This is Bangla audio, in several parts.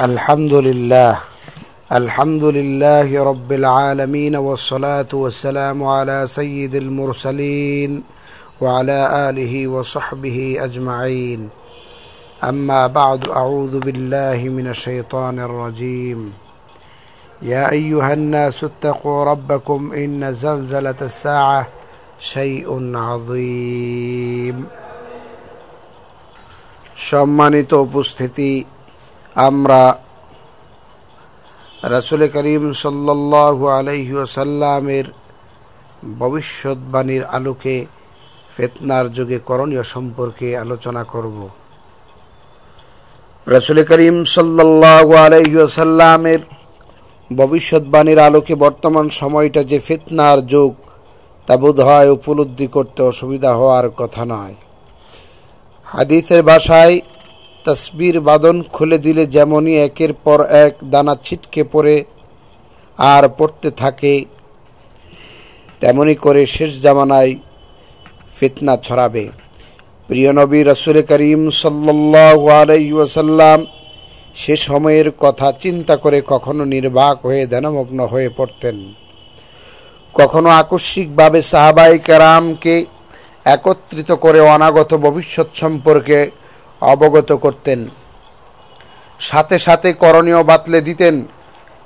الحمد لله الحمد لله رب العالمين والصلاة والسلام على سيد المرسلين وعلى آله وصحبه أجمعين أما بعد أعوذ بالله من الشيطان الرجيم يا أيها الناس اتقوا ربكم إن زلزلة الساعة شيء عظيم সম্মানিত উপস্থিতি আমরা রাসুল করিম সাল্লাল্লাহু আলাইহি ওসাল্লামের ভবিষ্যৎবাণীর আলোকে ফেতনার যুগে করণীয় সম্পর্কে আলোচনা করব। রাসুল করিম সাল্লাল্লাহু আলাইহি ওসাল্লামের ভবিষ্যৎবাণীর আলোকে বর্তমান সময়টা যে ফেতনার যুগ, তা বোধ হয় উপলব্ধি করতে অসুবিধা হওয়ার কথা নয়। হাদিসের ভাষায় তসবির বাদন খুলে দিলে যেমনই একের পর এক দানা ছিটকে পড়ে আর পড়তে থাকে তেমনি করে শেষ জামানায় ফিতনা ছড়াবে। প্রিয় নবী রসুল করিম সাল্লাসাল্লাম সে সময়ের কথা চিন্তা করে কখনো নির্বাক হয়ে ধ্যানমগ্ন হয়ে পড়তেন। কখনো আকস্মিকভাবে সাহাবাই কারামকে একত্রিত করে অনাগত ভবিষ্যৎ সম্পর্কে অবগত করতেন। সাথে সাথে করণীয় বাতলে দিতেন,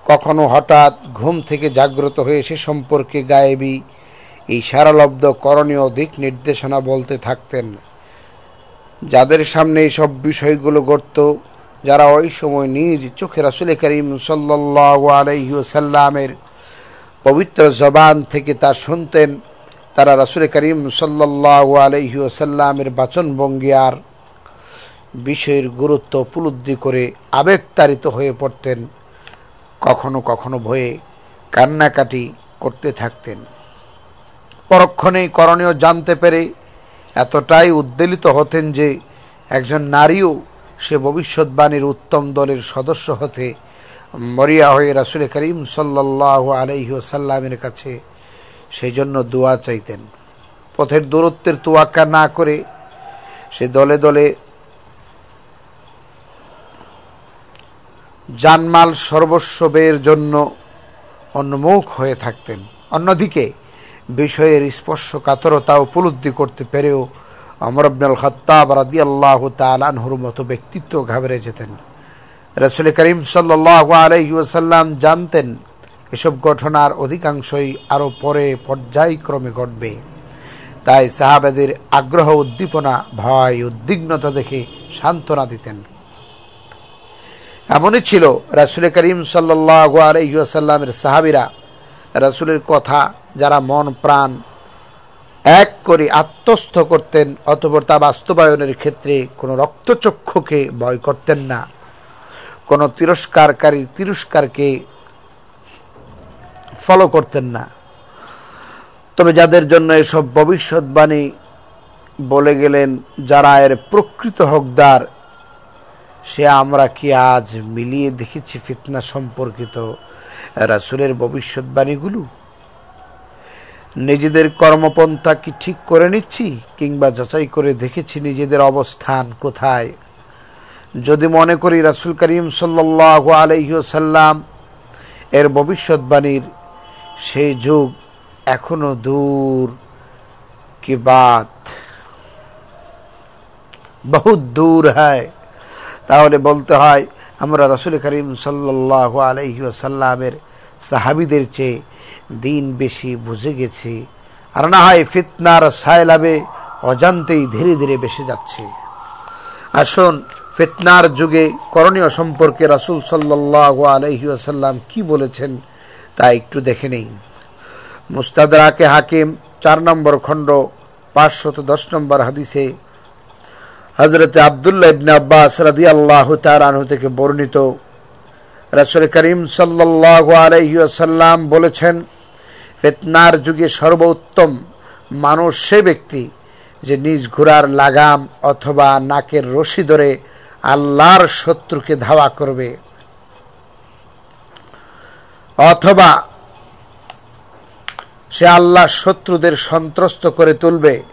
কখনো হঠাৎ ঘুম থেকে জাগ্রত হয়ে সে সম্পর্কে গায়েবী এই সারালব্ধ করণীয় দিক নির্দেশনা বলতে থাকতেন। যাদের সামনে এইসব বিষয়গুলো গড়ত যারা ওই সময় নিজ চোখে রাসুল করিম সাল্লাসাল্লামের পবিত্র জবান থেকে তা শুনতেন, তারা রাসুল করিম সাল্লাহ আলহি ওসাল্লামের বাচনভঙ্গি আর বিষয়ের গুরুত্ব উপলব্ধি করে আবেগতাড়িত হয়ে পড়তেন, কখনো কখনো ভয়ে কান্নাকাটি করতে থাকতেন। পরক্ষণেই করণীয় জানতে পেরে এতটাই উদ্বেলিত হতেন যে একজন নারীও সে ভবিষ্যৎবাণীর উত্তম দলের সদস্য হতে মরিয়া হয়ে রাসুল করিম সাল্লাহ আলহি ওসাল্লামের কাছে সেই জন্য দোয়া চাইতেন। পথের দূরত্বের তোয়াক্কা না করে সে দলে দলে জানমাল সর্বস্বের জন্য উন্মুখ হয়ে থাকতেন। অন্যদিকে বিষয়ের স্পর্শ কাতরতা উপলব্ধি করতে পেরেও অমর আব্দুল খত্তাব রাদি আল্লাহ তালানহুর মতো ব্যক্তিত্ব ঘাবড়ে যেতেন। রসুল করিম সাল্লাহ আলহিউসাল্লাম জানতেন, এসব ঘটনার অধিকাংশই আরও পরে পর্যায়ক্রমে ঘটবে। তাই সাহাবেদের আগ্রহ, উদ্দীপনা, ভয়, উদ্বিগ্নতা দেখে সান্ত্বনা দিতেন। এমনই ছিল রাসুল করিম সাল্লাসাল্লামের সাহাবিরা। রাসুলের কথা যারা মন, প্রাণ এক করে আত্মস্থ করতেন, অতপর তা বাস্তবায়নের ক্ষেত্রে কোনো রক্তচক্ষুকে ভয় করতেন না। কোনো তিরস্কারকারী তিরস্কারকে ফলো করতেন না। তবে যাদের জন্য এসব ভবিষ্যৎবাণী বলে গেলেন, যারা এর প্রকৃত হকদার সে আমরা কি আজ মিলিয়ে দেখেছি ফিতনা সম্পর্কিত রাসুলের ভবিষ্যৎবাণীগুলো? নিজেদের কর্মপন্থা কি ঠিক করে নিচ্ছি কিংবা যাচাই করে দেখেছি নিজেদের অবস্থান কোথায়? যদি মনে করি রাসুল করিম সাল্লাহ আলহ্লাম এর ভবিষ্যৎবাণীর সেই যুগ এখনও দূর কি বাত? বহুত দূর হয়। তাহলে বলতে হয়, আমরা রসুল করিম সাল্লাহ আলহি আসাল্লামের সাহাবিদের চেয়ে দিন বেশি বুঝে গেছি। আর না হয় ফিতনার সায়লাবে অজান্তেই ধীরে ধীরে বেশি যাচ্ছে। আসুন, ফিতনার যুগে করণীয় সম্পর্কে রাসুল সাল্লাহ আলহি আসাল্লাম কি বলেছেন তা একটু দেখে নেই। মুস্তাদাকে হাকিম, চার নম্বর খণ্ড, পাঁচশত দশ নম্বর হাদিসে হজরত আবদুল্লাহ ইবনে আব্বাস রাদি আল্লাহ তালানহ থেকে বর্ণিত রাসুল করিম সাল্লাহ আলহিসাল্লাম বলেছেন, ফেতনার যুগে সর্বোত্তম মানুষ সে ব্যক্তি যে নিজ ঘোড়ার লাগাম অথবা নাকের রশি ধরে আল্লাহর শত্রুকে ধাওয়া করবে। অথবা সে আল্লাহ শত্রুদের সন্ত্রস্ত করে তুলবে।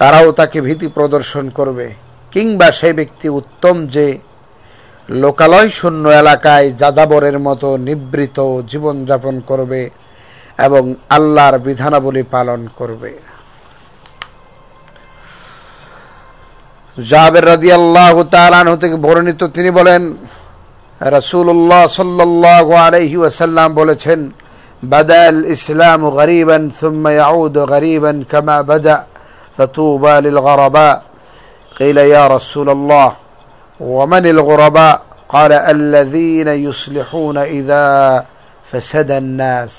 তারাও তাকে ভীতি প্রদর্শন করবে। কিংবা সে ব্যক্তি উত্তম যে লোকালয় শূন্য এলাকায় যাযাবরের মতো নিবৃত জীবনযাপন করবে এবং আল্লাহর বিধানাবলী পালন করবে। জাবের রাদি আল্লাহ তালানহ থেকে বর্ণিত তিনি বলেন রসুল্লাহ সাল্লাহ আলহি বলেছেন, বাদাল ইসলাম গরিবন সুম্মা ইয়াউদ গরিবান কামা বাদা। فطوبى للغرباء قيل يا رسول الله ومن الغرباء قال الذين يصلحون إذا فسد الناس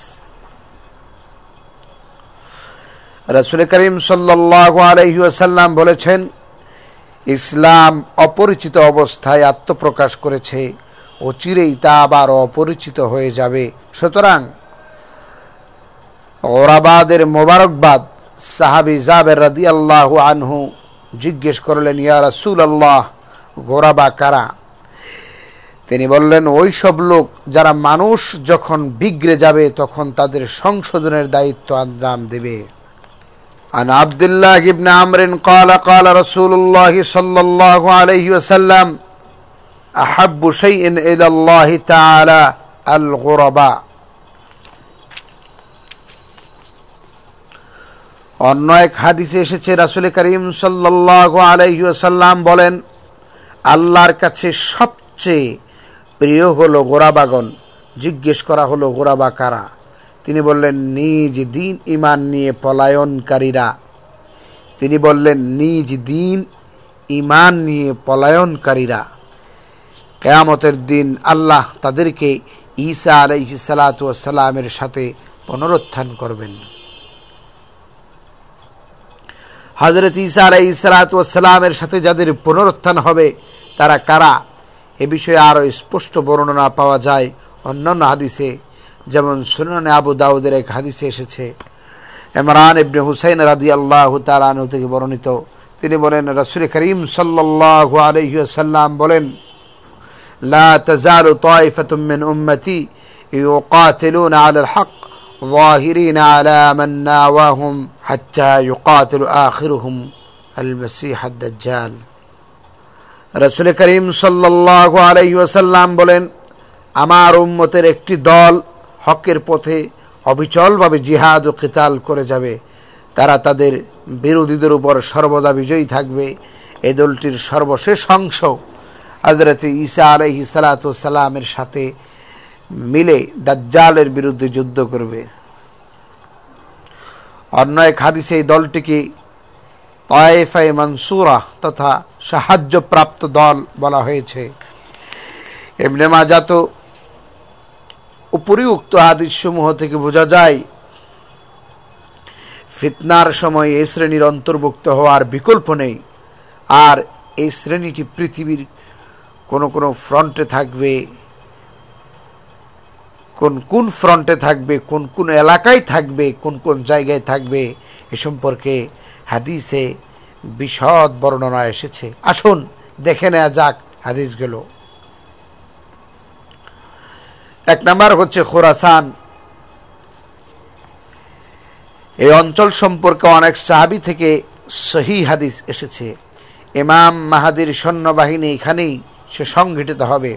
রসুল করিম সাল্লাহ আলহি ওয়াসাল্লাম বলেছেন ইসলাম অপরিচিত অবস্থায় আত্মপ্রকাশ করেছে ও চিরেই তা আবার অপরিচিত হয়ে যাবে সুতরাং ওরাবাদের মোবারকবাদ সাহাবি জাবের রাদি আল্লাহ আনহু জিজ্ঞেস করলেন ইয়া রাসুল আল্লাহ গোরাবা কারা তিনি বললেন ওই সব লোক যারা মানুষ যখন বিগড়ে যাবে তখন তাদের সংশোধনের দায়িত্ব আঞ্জাম দেবে عن عبد الله بن عمرو قال قال رسول الله صلى الله عليه وسلم أحب شيء إلى الله تعالى الغرباء অন্য এক হাদিসে এসেছে, রাসুল করিম সাল্লাহ আলাইসাল্লাম বলেন, আল্লাহর কাছে সবচেয়ে প্রিয় হলো গোরাবাগন জিজ্ঞেস করা হলো গোরাবা কারা? তিনি বললেন, নিজ দিন ইমান নিয়ে পলায়নকারীরা। তিনি বললেন, নিজ দিন ইমান নিয়ে পলায়নকারীরা। কেয়ামতের দিন আল্লাহ তাদেরকে ঈসা আলাইহি সালাতামের সাথে পুনরুত্থান করবেন। হজরত ঈসা আলাই সালাতামের সাথে যাদের পুনরুত্থান হবে তারা কারা এ বিষয়ে আরও স্পষ্ট বর্ণনা পাওয়া যায় অন্যান্য হাদিসে যেমন সুনানে আবু দাউদের এক হাদিসে এসেছে ইমরান ইবনে হুসাইন রাদি আল্লাহ তালু থেকে বর্ণিত তিনি বলেন রসুল করিম সাল্লাহ আলহিসাল্লাম বলেন لا تزال طائفة من أمتي يقاتلون على الحق ظاهرين على من ناواهم حتى يقاتل آخرهم المسيح الدجال রসুল করিম সাল্লাহ আলাই ওসাল্লাম বলেন আমার উম্মতের একটি দল হকের পথে অবিচলভাবে জিহাদ ও কেতাল করে যাবে তারা তাদের বিরোধীদের উপর সর্বদা বিজয়ী থাকবে এই দলটির সর্বশেষ অংশ হজরত ঈসা আলহি সালাতামের সাথে মিলে দাজ্জালের বিরুদ্ধে যুদ্ধ করবে। অন্য এক হাদিসে এই দলটিকে তায়েফাই মনসুরা তথা সাহায্যপ্রাপ্ত দল বলা হয়েছে। এমনি মাজাত উপরিউক্ত হাদিসসমূহ থেকে বোঝা যায়, ফিতনার সময় এই শ্রেণির অন্তর্ভুক্ত হওয়ার বিকল্প নেই আর এই শ্রেণীটি পৃথিবীর কোন কোন ফ্রন্টে থাকবে কোন কোন ফ্রন্টে থাকবে, কোন কোন এলাকায় থাকবে, কোন কোন জায়গায় থাকবে, এ সম্পর্কে হাদিসে বিশদ বর্ণনা এসেছে। আসুন, দেখে নেওয়া যাক হাদিসগুলো। এক নাম্বার হচ্ছে খোরাসান। এই অঞ্চল সম্পর্কে অনেক সাহাবি থেকে সহি হাদিস এসেছে। ইমাম মাহাদির সৈন্যবাহিনী এখানেই সে সংঘটিত হবে।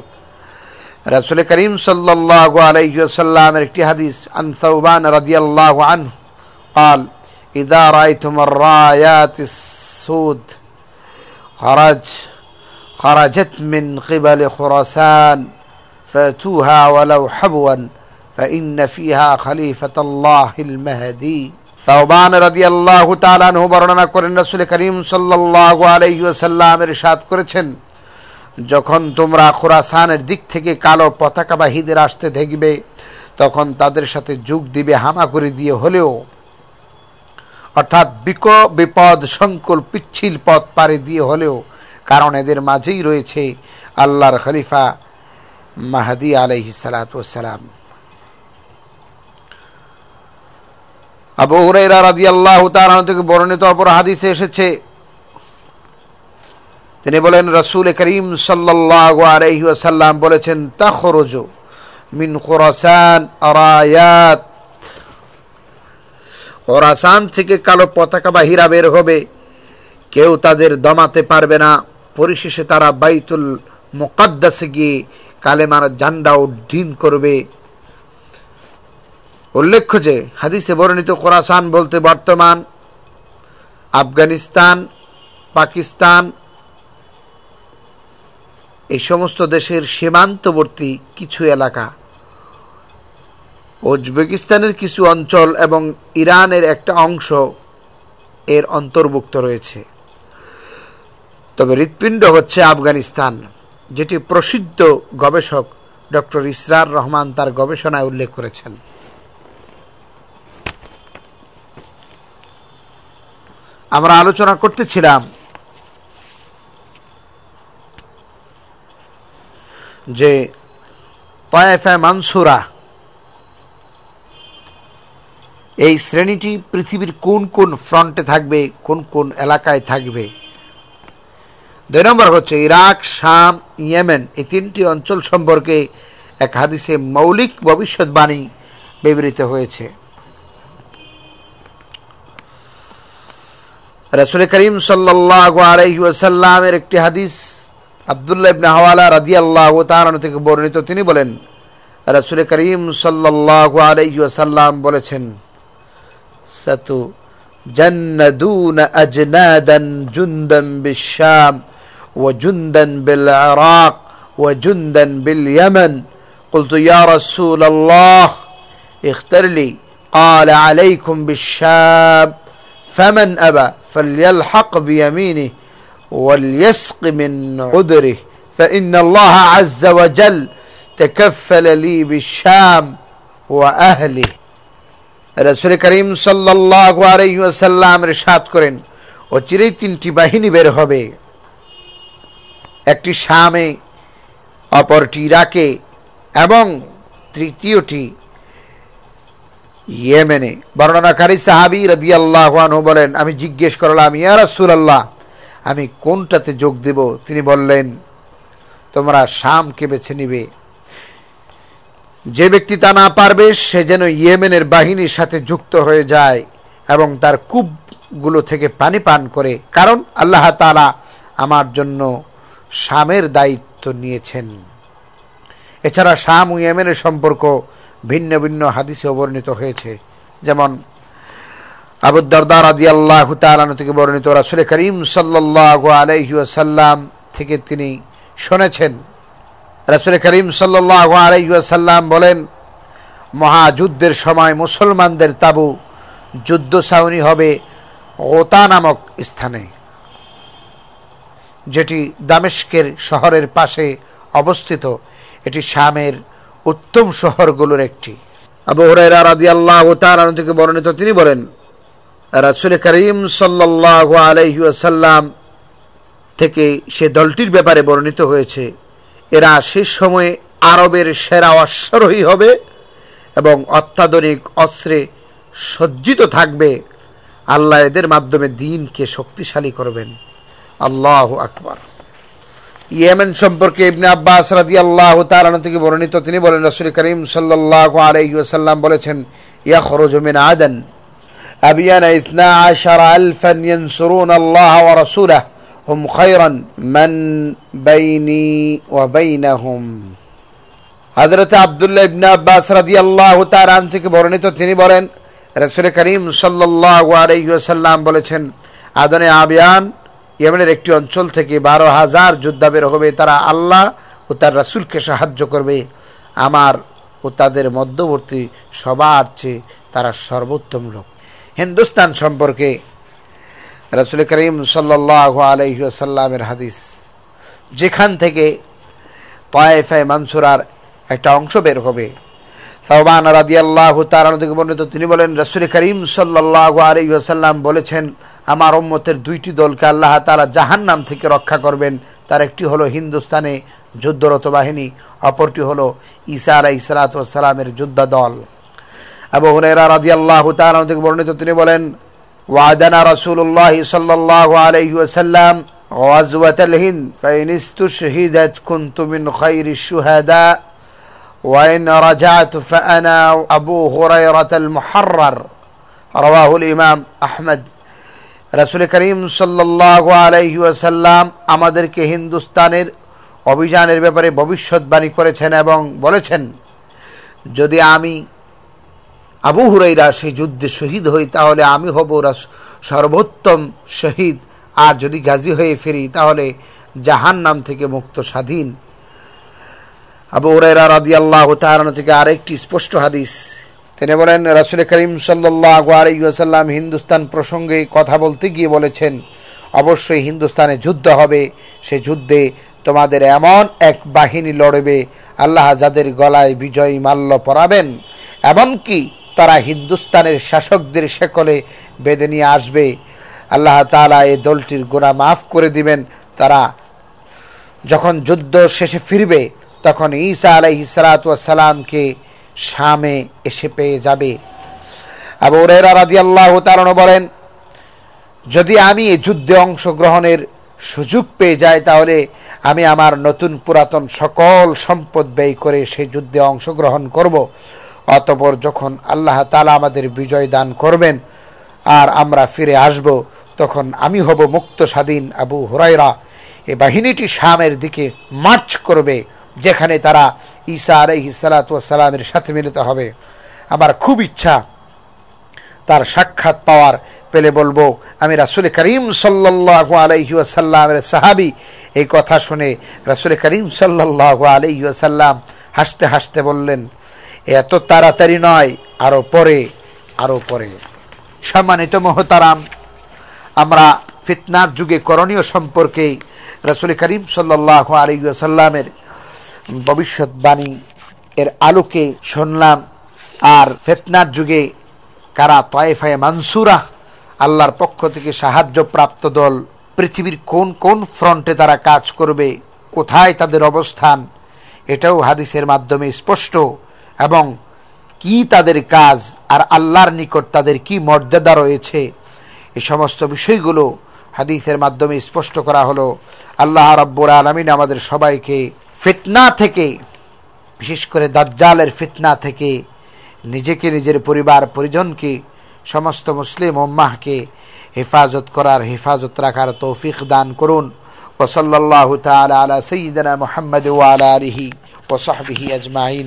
রাসুল করিম সাল্লাহ আলাইসাল্লামের একটি হাদিস আন সৌবান রাদিয়াল্লাহু আনহু قال إذا رأيتم الرايات السود خرج خرجت من قبل خراسان فاتوها ولو حبوا فإن فيها خليفة الله المهدي ثوبان رضي الله تعالى عنه বর্ণনা করেন রাসূল করিম সাল্লাল্লাহু আলাইহি ওয়াসাল্লাম ইরশাদ করেছেন যখন তোমরা খোরাসানের দিক থেকে কালো পতাকা পতাকাবাহীদের আসতে দেখবে, তখন তাদের সাথে যোগ দিবে হামা করে দিয়ে হলেও। অর্থাৎ বিক, বিপদ, সংকুল, পিচ্ছিল পথ পারে দিয়ে হলেও, কারণ এদের মাঝেই রয়েছে আল্লাহর খলিফা মাহাদি আলহি সালাম আবু হুরাইরা রাদিয়াল্লাহু তাআলা থেকে বর্ণিত অপর হাদিসে এসেছে তিনি বলেন, রসুল করিম ওয়াসাল্লাম বলেছেন, তাখরুজু মিন খুরাসান আরায়াত। খোরাসান থেকে কালো পতাকা বাহিরা বের হবে। কেউ তাদের দমাতে পারবে না। পরিশেষে তারা বাইতুল মোকাদ্দাসে গিয়ে কালেমার জান্ডা উড্ডীন করবে। উল্লেখ্য যে, হাদিসে বর্ণিত কোরাসান বলতে বর্তমান আফগানিস্তান, পাকিস্তান এই সমস্ত দেশের সীমান্তবর্তী কিছু এলাকা, উজবেকিস্তানের কিছু অঞ্চল এবং ইরানের একটা অংশ এর অন্তর্ভুক্ত রয়েছে। তবে হৃৎপিণ্ড হচ্ছে আফগানিস্তান, যেটি প্রসিদ্ধ গবেষক ডক্টর ইসরার রহমান তার গবেষণায় উল্লেখ করেছেন। আমরা আলোচনা করতেছিলাম যে তয়েফা মানসুরা, এই শ্রেণীটি পৃথিবীর কোন কোন ফ্রন্টে থাকবে, কোন কোন এলাকায় থাকবে? দুই নম্বর হচ্ছে ইরাক, শাম, ইয়েমেন, এই তিনটি অঞ্চল সম্পর্কে এক হাদিসে মৌলিক ভবিষ্যৎবাণী বিবৃত হয়েছে। রসুল করিম সাল্লাসাল্লামের একটি হাদিস আবদুল্লাহ ইবনে হাওয়ালা রাদি আল্লাহ তার থেকে বর্ণিত তিনি বলেন রসুল করিম সাল্লাহ আলাইসাল্লাম বলেছেন সাতু جندون أجنادا جندا بالشام وجندا بالعراق وجندا باليمن قلت يا رسول الله اختر لي قال عليكم بالشام فمن أبى فليلحق بيمينه وليسق من عذره فإن الله عز وجل تكفل لي بالشام وأهله রসুল করিম সাল্লাহ সাত করেন ও চিরেই তিনটি বাহিনী বের হবে একটি শামে অপরটি ইরাকে এবং তৃতীয়টি ইয়েমেনে বর্ণনাকারী সাহাবি রদি আল্লাহ বলেন আমি জিজ্ঞেস করলাম ইয়া রাসুল আল্লাহ আমি কোনটাতে যোগ দেব? তিনি বললেন, তোমরা শামকে বেছে নিবে। যে ব্যক্তি তা না পারবে, সে যেন ইয়েমেনের বাহিনীর সাথে যুক্ত হয়ে যায় এবং তার কূপগুলো থেকে পানি পান করে। কারণ আল্লাহ তালা আমার জন্য শামের দায়িত্ব নিয়েছেন। এছাড়া শাম ও ইয়েমেনের সম্পর্ক ভিন্ন ভিন্ন হাদিসে বর্ণিত হয়েছে। যেমন আবুদ্দারদার আদি আল্লাহ তালানো থেকে বর্ণিত রাসুল করিম সাল্লাহ আলহিউসাল্লাম থেকে তিনি শুনেছেন। রাসুল করিম সাল্লাহ আলাইসাল্লাম বলেন, মহাযুদ্ধের সময় মুসলমানদের তাবু যুদ্ধ ছাউনি হবে ওতা নামক স্থানে, যেটি দামেস্কের শহরের পাশে অবস্থিত। এটি শামের উত্তম শহরগুলোর একটি। আবু হরাইরা রাদি আল্লাহ থেকে বর্ণিত তিনি বলেন রাসুল করিম সাল্লাহ আলাইসাল্লাম থেকে সে দলটির ব্যাপারে বর্ণিত হয়েছে, এরা শেষ সময়ে আরবের সেরা অশ্বারোহী হবে এবং অত্যাধুনিক অস্ত্রে সজ্জিত থাকবে। আল্লাহ এদের মাধ্যমে দিনকে শক্তিশালী করবেন। আল্লাহ আকবর। ইয়েমেন সম্পর্কে ইবনে আব্বাস রাদি আল্লাহ তালান থেকে বর্ণিত তিনি বলেন, রসুল করিম সাল্লাহ আলাইসাল্লাম বলেছেন ইয়া খরজমিন আদন। أبيان إثنا عشر ألفا ينصرون الله ورسوله هم خيرا من بيني وبينهم হজরত আবদুল্লাহ ইবনে আব্বাস রাদিয়াল্লাহু তাআলা থেকে বর্ণিত তিনি বলেন রাসূল করিম সাল্লাল্লাহু আলাইহি ওয়াসাল্লাম বলেছেন আদনে আবিয়ান ইয়েমেনের একটি অঞ্চল থেকে বারো হাজার যোদ্ধা বের হবে তারা আল্লাহ ও তার রাসূলকে সাহায্য করবে আমার ও তাদের মধ্যবর্তী সবার চেয়ে তারা সর্বোত্তম লোক হিন্দুস্তান সম্পর্কে। রসুল করিম সাল্লাহ আলহিসাল্লামের হাদিস। যেখান থেকে তয়েফায় মানসুরার একটা অংশ বের হবে। সাহবান রাদি আল্লাহ তার থেকে বর্ণিত, তিনি বলেন, রসুল করিম সাল্লাহ আলহিহাসাল্লাম বলেছেন, আমার উম্মতের দুইটি দলকে আল্লাহ তারা জাহান নাম থেকে রক্ষা করবেন। তার একটি হলো হিন্দুস্তানে যুদ্ধরত বাহিনী, অপরটি হলো ঈসা আলাই সালাতামের যোদ্ধা দল আবু হুনেরা রাজি আল্লাহ তার থেকে বর্ণিত তিনি বলেন وعدنا رسول الله صلى الله عليه وسلم غزوة الهند فإن استشهدت كنت من خير الشهداء وإن رجعت فأنا أبو هريرة المحرر رواه الإمام أحمد রসুল করিম সাল্লাহ আলাইহি ওয়াসাল্লাম আমাদেরকে হিন্দুস্তানের অভিযানের ব্যাপারে ভবিষ্যৎবাণী করেছেন এবং বলেছেন যদি আমি আবু হুরাইরা সেই যুদ্ধে শহীদ হই, তাহলে আমি হব সর্বোত্তম শহীদ। আর যদি গাজী হয়ে ফিরি, তাহলে জাহান নাম থেকে মুক্ত স্বাধীন। আবু হুরাইরা রাদি আল্লাহ তাহারানো থেকে আরেকটি স্পষ্ট হাদিস। তিনি বলেন, রাসুল করিম সাল্লাম হিন্দুস্তান প্রসঙ্গে কথা বলতে গিয়ে বলেছেন, অবশ্যই হিন্দুস্তানে যুদ্ধ হবে। সে যুদ্ধে তোমাদের এমন এক বাহিনী লড়বে, আল্লাহ যাদের গলায় বিজয়ী মাল্য পরাবেন, এমনকি তারা হিন্দুস্তানের শাসকদের শেকলে বেঁধে নিয়ে আসবে। আল্লাহ তালা এই দলটির গোনা মাফ করে দিবেন। তারা যখন যুদ্ধ শেষে ফিরবে, তখন ঈসা আলাই সালাতামকে শামে এসে পেয়ে যাবে। আবু রাজি আল্লাহ তারণ বলেন, যদি আমি যুদ্ধে অংশগ্রহণের সুযোগ পেয়ে যাই, তাহলে আমি আমার নতুন পুরাতন সকল সম্পদ ব্যয় করে সেই যুদ্ধে অংশগ্রহণ করব। অতপর যখন আল্লাহ তালা আমাদের বিজয় দান করবেন আর আমরা ফিরে আসব, তখন আমি হব মুক্ত স্বাধীন আবু হুরাইরা এই বাহিনীটি শামের দিকে মার্চ করবে, যেখানে তারা ঈসা আলহি সালাতামের সাথে মিলিত হবে। আমার খুব ইচ্ছা তার সাক্ষাৎ পাওয়ার পেলে বলব, আমি রাসুল করিম সাল্লাহ আলহি আসাল্লামের সাহাবি। এই কথা শুনে রাসুল করিম সাল্লাহ আলহি আসাল্লাম হাসতে হাসতে বললেন এত তাড়াতাড়ি নয়, আরও পরে আরও পরে। সম্মানিত মহতারাম, আমরা ফিতনার যুগে করণীয় সম্পর্কে রসুল করিম সাল্লাহ আলিয়াল্লামের ভবিষ্যৎবাণী এর আলোকে শুনলাম। আর ফেতনার যুগে কারা তয়েফায় মানসুরা, আল্লাহর পক্ষ থেকে সাহায্য প্রাপ্ত দল, পৃথিবীর কোন কোন ফ্রন্টে তারা কাজ করবে, কোথায় তাদের অবস্থান, এটাও হাদিসের মাধ্যমে স্পষ্ট। এবং কি তাদের কাজ আর আল্লাহর নিকট তাদের কি মর্যাদা রয়েছে এই সমস্ত বিষয়গুলো হাদিসের মাধ্যমে স্পষ্ট করা হলো। আল্লাহ রব্বুর আলমিন আমাদের সবাইকে ফিতনা থেকে, বিশেষ করে দাজ্জালের ফিতনা থেকে, নিজেকে নিজের পরিবার, পরিজনকে, সমস্ত মুসলিম ওম্মাহকে হেফাজত করার, হেফাজত রাখার তৌফিক দান করুন। ওসল্লাহ তালা আলা সঈদনা মোহাম্মদ ওয়ালা আলহি ওসহবিহি আজমাইন।